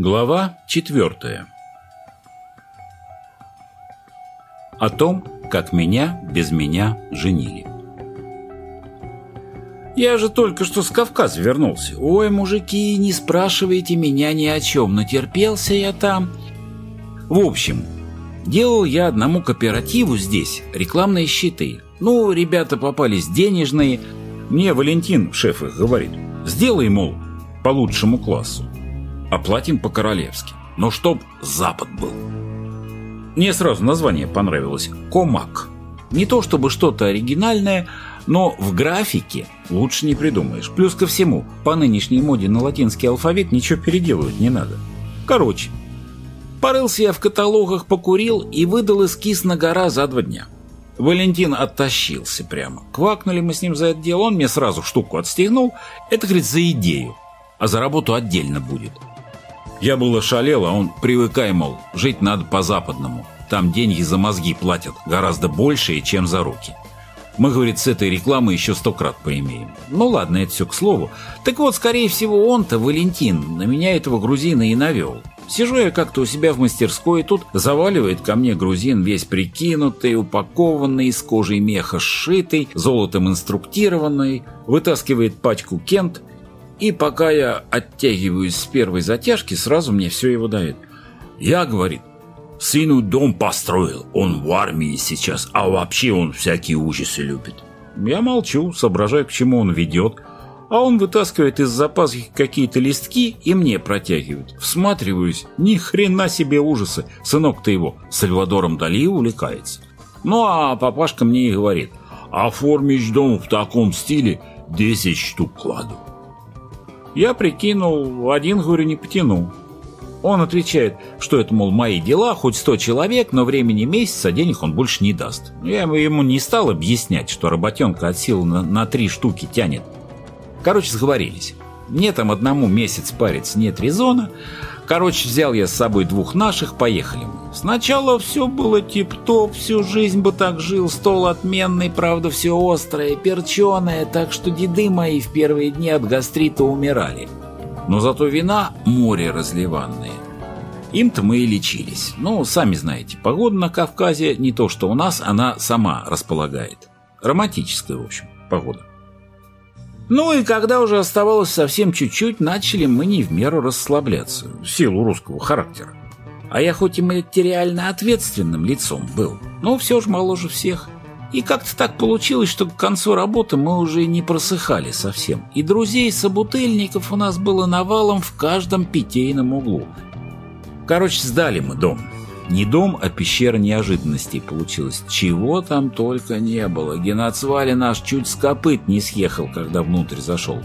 Глава четвертая. О том, как меня без меня женили. Я же только что с Кавказа вернулся. Ой, мужики, не спрашивайте меня ни о чем, натерпелся я там. В общем, делал я одному кооперативу здесь рекламные щиты. Ну, ребята попались денежные. Мне Валентин, шеф их, говорит, сделай, мол, по лучшему классу. Оплатим по-королевски. Но чтоб Запад был. Мне сразу название понравилось. Комак. Не то чтобы что-то оригинальное, но в графике лучше не придумаешь. Плюс ко всему, по нынешней моде на латинский алфавит ничего переделывать не надо. Короче, порылся я в каталогах, покурил и выдал эскиз на гора за два дня. Валентин оттащился прямо. Квакнули мы с ним за это дело, он мне сразу штуку отстегнул. Это, говорит, за идею, а за работу отдельно будет. Я было шалел, а он привыкай, мол, жить надо по-западному. Там деньги за мозги платят гораздо больше, чем за руки. Мы, говорит, с этой рекламы еще сто крат поимеем. Ну ладно, это все к слову. Так вот, скорее всего, он-то, Валентин, на меня этого грузина и навел. Сижу я как-то у себя в мастерской, и тут заваливает ко мне грузин весь прикинутый, упакованный, из кожи и меха сшитый, золотом инструктированный, вытаскивает пачку кент и пока я оттягиваюсь с первой затяжки, сразу мне все его дает. Я, говорит, сыну дом построил, он в армии сейчас, а вообще он всякие ужасы любит. Я молчу, соображаю, к чему он ведет, а он вытаскивает из запаски какие-то листки и мне протягивает. Всматриваюсь, ни хрена себе ужасы, сынок-то его Сальвадором Дали увлекается. Ну а папашка мне и говорит, оформишь дом в таком стиле, 10 штук кладу. Я прикинул, один, говорю, не потяну. Он отвечает, что это, мол, мои дела, хоть сто человек, но времени месяца, денег он больше не даст. Я ему не стал объяснять, что работенка от силы на, на три штуки тянет. Короче, сговорились. Мне там одному месяц париться нет резона, Короче, взял я с собой двух наших, поехали мы. Сначала все было тип-топ, всю жизнь бы так жил, стол отменный, правда, все острое, перченое, так что деды мои в первые дни от гастрита умирали. Но зато вина море разливанное. Им-то мы и лечились. Ну, сами знаете, погода на Кавказе не то, что у нас, она сама располагает. Романтическая, в общем, погода. Ну и когда уже оставалось совсем чуть-чуть, начали мы не в меру расслабляться, в силу русского характера. А я хоть и материально ответственным лицом был, но все же моложе всех. И как-то так получилось, что к концу работы мы уже не просыхали совсем. И друзей-собутыльников у нас было навалом в каждом питейном углу. Короче, сдали мы дом. Не дом, а пещера неожиданностей получилась. Чего там только не было. Геноцвали наш чуть с копыт не съехал, когда внутрь зашел.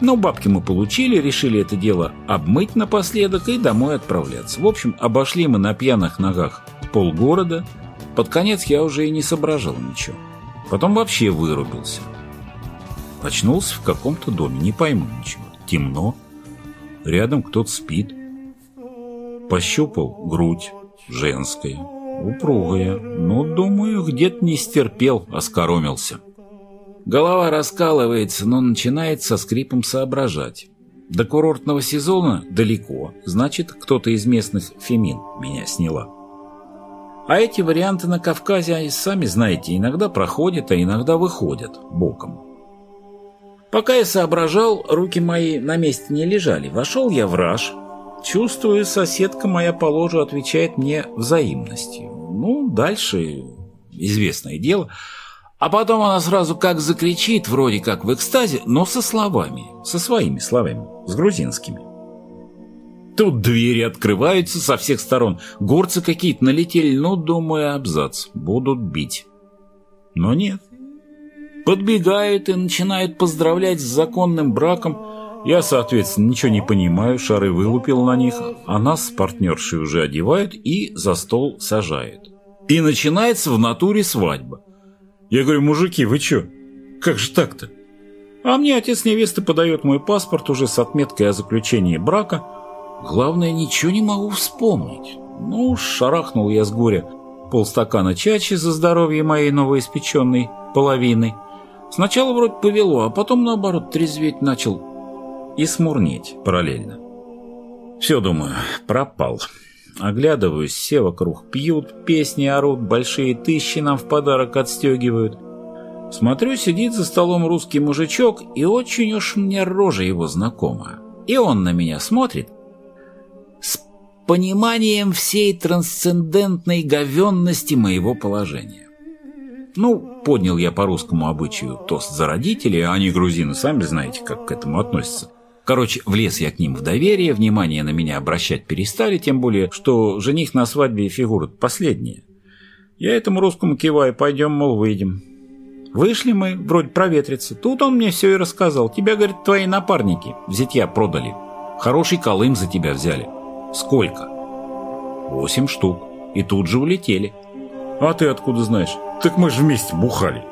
Но бабки мы получили, решили это дело обмыть напоследок и домой отправляться. В общем, обошли мы на пьяных ногах полгорода. Под конец я уже и не соображал ничего. Потом вообще вырубился. Очнулся в каком-то доме, не пойму ничего. Темно. Рядом кто-то спит. Пощупал грудь женская, упругая. Ну, думаю, где-то не стерпел, оскоромился. Голова раскалывается, но начинает со скрипом соображать. До курортного сезона далеко, значит, кто-то из местных фемин меня сняла. А эти варианты на Кавказе, сами знаете, иногда проходят, а иногда выходят боком. Пока я соображал, руки мои на месте не лежали. Вошел я в раж, Чувствую, соседка моя по ложу отвечает мне взаимностью. Ну, дальше известное дело. А потом она сразу как закричит, вроде как в экстазе, но со словами, со своими словами, с грузинскими. Тут двери открываются со всех сторон. Горцы какие-то налетели, ну, думаю, абзац. Будут бить. Но нет. Подбегают и начинают поздравлять с законным браком, я, соответственно, ничего не понимаю, шары вылупил на них, а нас с партнершей уже одевают и за стол сажают. И начинается в натуре свадьба. Я говорю, мужики, вы чё? Как же так-то? А мне отец невесты подает мой паспорт уже с отметкой о заключении брака. Главное, ничего не могу вспомнить. Ну, шарахнул я с горя полстакана чачи за здоровье моей новоиспеченной половины. Сначала вроде повело, а потом, наоборот, трезветь начал и смурнеть параллельно. Все, думаю, пропал. Оглядываюсь, все вокруг пьют, песни орут, большие тысячи нам в подарок отстегивают. Смотрю, сидит за столом русский мужичок, и очень уж мне рожа его знакома. И он на меня смотрит с пониманием всей трансцендентной говенности моего положения. Ну, поднял я по русскому обычаю тост за родителей, а они грузины, сами знаете, как к этому относятся. Короче, влез я к ним в доверие, внимание на меня обращать перестали, тем более, что жених на свадьбе фигура последняя. Я этому русскому киваю, пойдем, мол, выйдем. Вышли мы, вроде проветриться. Тут он мне все и рассказал. Тебя, говорит, твои напарники в зятья продали. Хороший колым за тебя взяли. Сколько? Восемь штук. И тут же улетели. А ты откуда знаешь? Так мы же вместе бухали.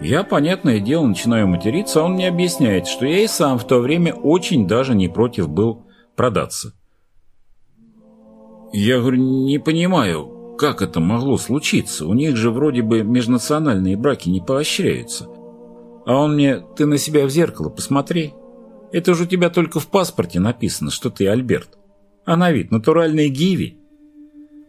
Я, понятное дело, начинаю материться, а он мне объясняет, что я и сам в то время очень даже не против был продаться. Я говорю, не понимаю, как это могло случиться? У них же вроде бы межнациональные браки не поощряются. А он мне, ты на себя в зеркало посмотри. Это же у тебя только в паспорте написано, что ты Альберт. А на вид натуральный Гиви.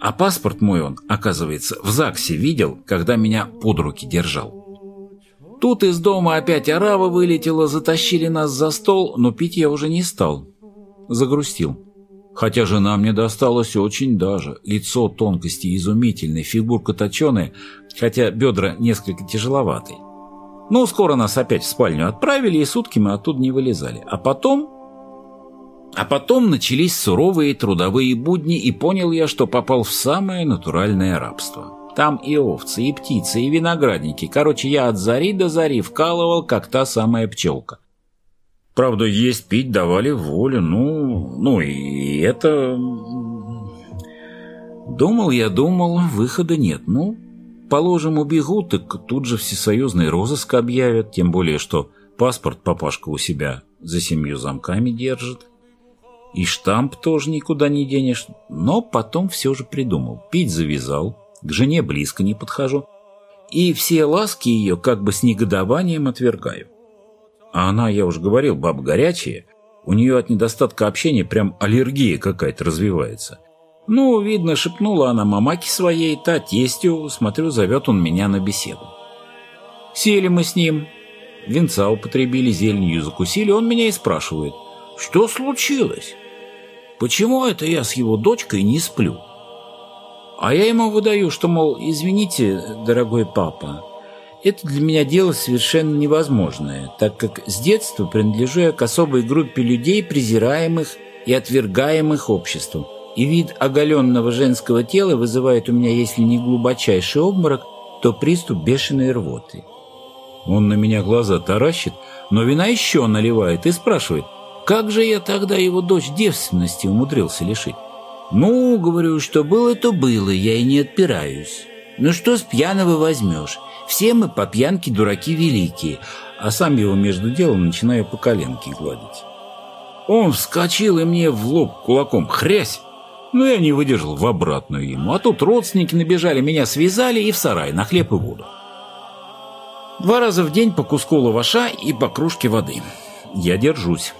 А паспорт мой он, оказывается, в ЗАГСе видел, когда меня под руки держал. Тут из дома опять арава вылетела, затащили нас за стол, но пить я уже не стал. Загрустил. Хотя жена мне досталась очень даже. Лицо тонкости изумительной, фигурка точеная, хотя бедра несколько тяжеловатые. Ну, скоро нас опять в спальню отправили, и сутки мы оттуда не вылезали. А потом... А потом начались суровые трудовые будни, и понял я, что попал в самое натуральное рабство. Там и овцы, и птицы, и виноградники. Короче, я от зари до зари вкалывал, как та самая пчелка. Правда, есть, пить давали волю, ну, ну и это... Думал я, думал, выхода нет. Ну, положим, убегу, так тут же всесоюзный розыск объявят, тем более, что паспорт папашка у себя за семью замками держит. И штамп тоже никуда не денешь. Но потом все же придумал. Пить завязал, к жене близко не подхожу, и все ласки ее как бы с негодованием отвергаю. А она, я уже говорил, баба горячая, у нее от недостатка общения прям аллергия какая-то развивается. Ну, видно, шепнула она мамаке своей, та тестю, смотрю, зовет он меня на беседу. Сели мы с ним, венца употребили, зеленью закусили, он меня и спрашивает, что случилось? Почему это я с его дочкой не сплю? А я ему выдаю, что, мол, извините, дорогой папа, это для меня дело совершенно невозможное, так как с детства принадлежу я к особой группе людей, презираемых и отвергаемых обществом, и вид оголенного женского тела вызывает у меня, если не глубочайший обморок, то приступ бешеной рвоты. Он на меня глаза таращит, но вина еще наливает и спрашивает, как же я тогда его дочь девственности умудрился лишить? «Ну, говорю, что было, то было, я и не отпираюсь. Ну что с пьяного возьмешь? Все мы по пьянке дураки великие, а сам его между делом начинаю по коленке гладить». Он вскочил и мне в лоб кулаком хрясь. Но я не выдержал в обратную ему, а тут родственники набежали, меня связали и в сарай на хлеб и воду. Два раза в день по куску лаваша и по кружке воды. Я держусь.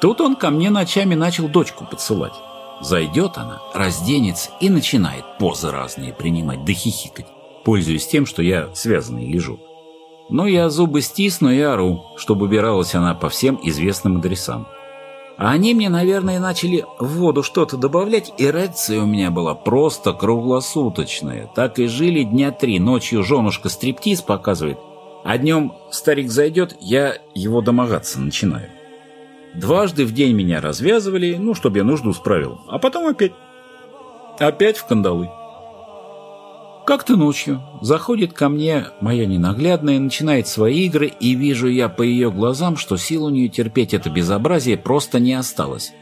Тут он ко мне ночами начал дочку подсылать. Зайдет она, разденется и начинает позы разные принимать, да хихикать, пользуясь тем, что я связанный лежу. Но я зубы стисну и ору, чтобы убиралась она по всем известным адресам. А они мне, наверное, начали в воду что-то добавлять, и эрекция у меня была просто круглосуточная. Так и жили дня три. Ночью женушка стриптиз показывает, а днем старик зайдет, я его домогаться начинаю. Дважды в день меня развязывали, ну, чтобы я нужду справил. А потом опять. Опять в кандалы. Как-то ночью заходит ко мне моя ненаглядная, начинает свои игры, и вижу я по ее глазам, что сил у нее терпеть это безобразие просто не осталось.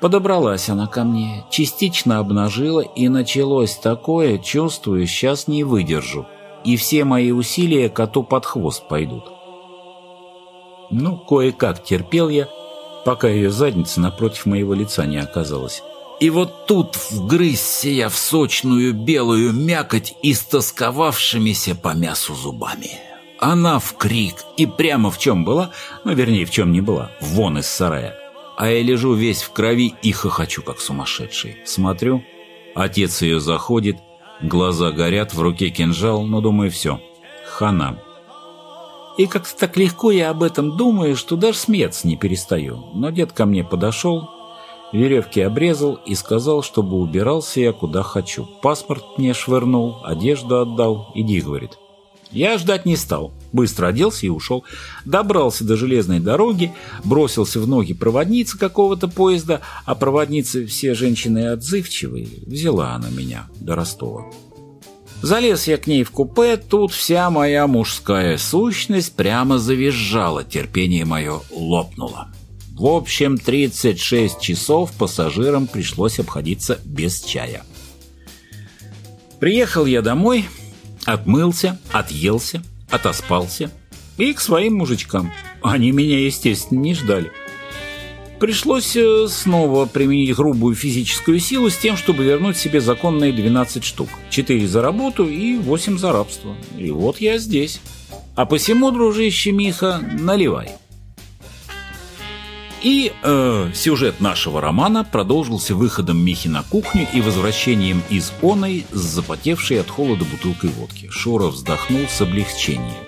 Подобралась она ко мне, частично обнажила, и началось такое, чувствую, сейчас не выдержу, и все мои усилия коту под хвост пойдут. Ну, кое-как терпел я, пока ее задница напротив моего лица не оказалась. И вот тут вгрызся я в сочную белую мякоть истосковавшимися по мясу зубами. Она в крик и прямо в чем была, ну, вернее, в чем не была, вон из сарая. а я лежу весь в крови и хохочу, как сумасшедший. Смотрю, отец ее заходит, глаза горят, в руке кинжал, но думаю, все, хана. И как-то так легко я об этом думаю, что даже смеяться не перестаю. Но дед ко мне подошел, веревки обрезал и сказал, чтобы убирался я куда хочу. Паспорт мне швырнул, одежду отдал. Иди, говорит. Я ждать не стал. Быстро оделся и ушел. Добрался до железной дороги, бросился в ноги проводницы какого-то поезда, а проводницы все женщины отзывчивые. Взяла она меня до Ростова. Залез я к ней в купе, тут вся моя мужская сущность прямо завизжала, терпение мое лопнуло. В общем, 36 часов пассажирам пришлось обходиться без чая. Приехал я домой, отмылся, отъелся, отоспался и к своим мужичкам. Они меня, естественно, не ждали. Пришлось э, снова применить грубую физическую силу с тем, чтобы вернуть себе законные 12 штук. 4 за работу и 8 за рабство. И вот я здесь. А посему, дружище Миха, наливай. И э, сюжет нашего романа продолжился выходом Михи на кухню и возвращением из оной с запотевшей от холода бутылкой водки. Шура вздохнул с облегчением.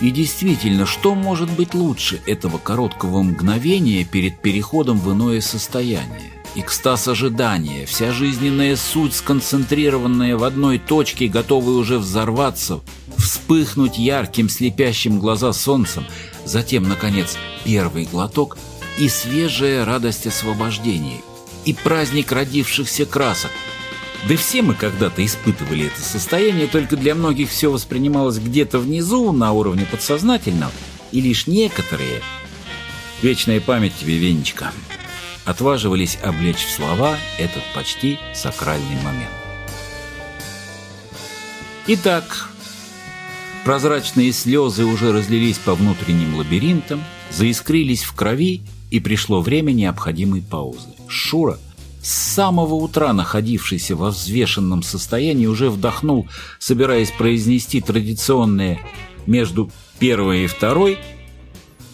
И действительно, что может быть лучше этого короткого мгновения перед переходом в иное состояние? Экстаз ожидания, вся жизненная суть, сконцентрированная в одной точке, готовая уже взорваться, вспыхнуть ярким, слепящим глаза солнцем, затем, наконец, первый глоток и свежая радость освобождения, и праздник родившихся красок, да все мы когда-то испытывали это состояние, только для многих все воспринималось где-то внизу, на уровне подсознательного, и лишь некоторые, вечная память тебе, Венечка, отваживались облечь в слова этот почти сакральный момент. Итак, прозрачные слезы уже разлились по внутренним лабиринтам, заискрились в крови, и пришло время необходимой паузы. Шура – с самого утра находившийся во взвешенном состоянии уже вдохнул, собираясь произнести традиционное между первой и второй,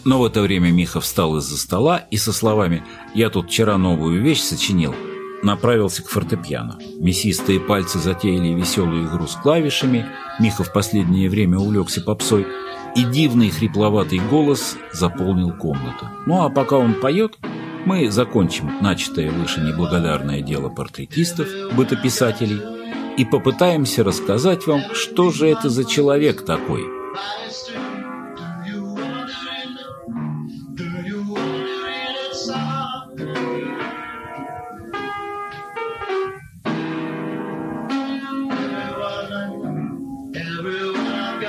но в это время Миха встал из-за стола и со словами «Я тут вчера новую вещь сочинил», направился к фортепиано. Мясистые пальцы затеяли веселую игру с клавишами, Миха в последнее время увлекся попсой, и дивный хрипловатый голос заполнил комнату. Ну а пока он поет, мы закончим начатое выше неблагодарное дело портретистов, бытописателей и попытаемся рассказать вам, что же это за человек такой. Everyone I've